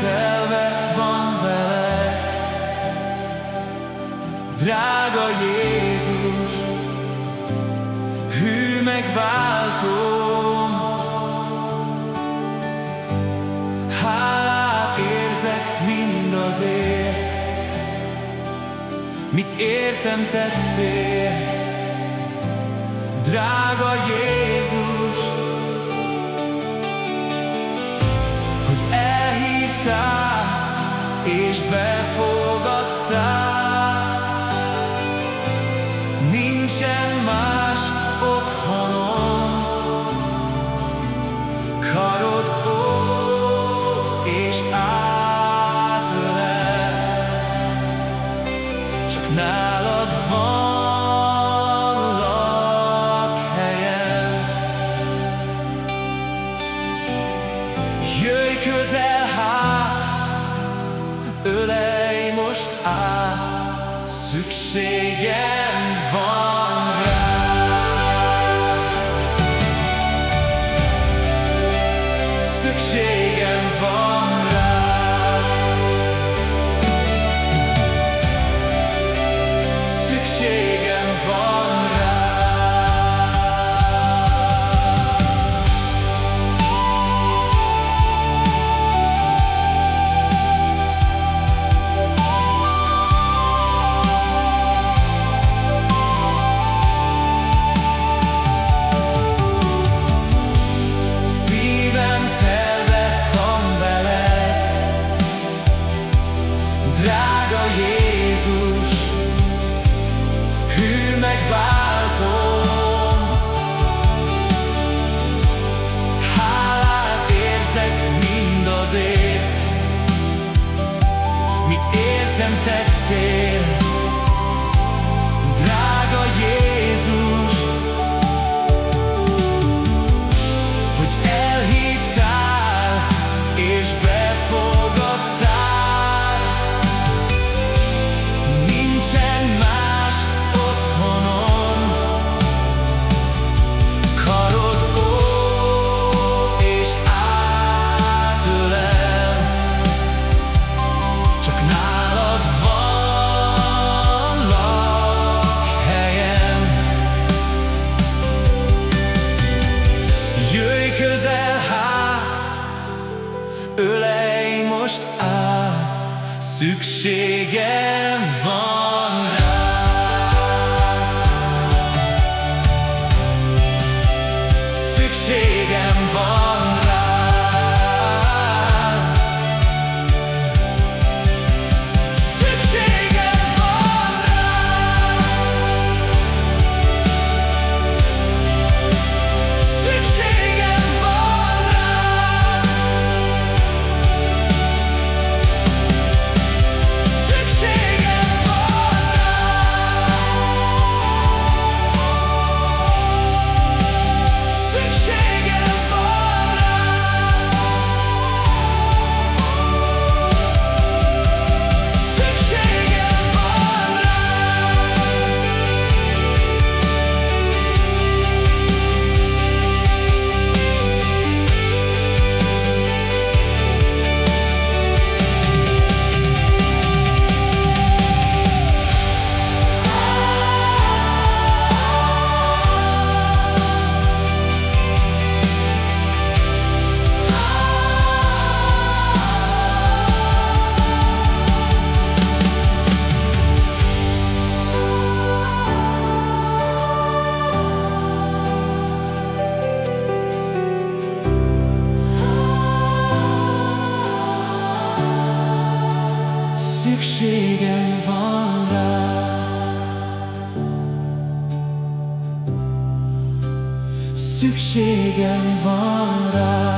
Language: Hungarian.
telve van veled. Drága Jézus, hű megváltom. Hálát érzek mindazért Mit értem tettél. Drága Jézus, elhívtál és befogadtál. Nincsen más otthonom, karod óv és átölel, csak nálad van. közel Jézus, szükségem Szükségem van rád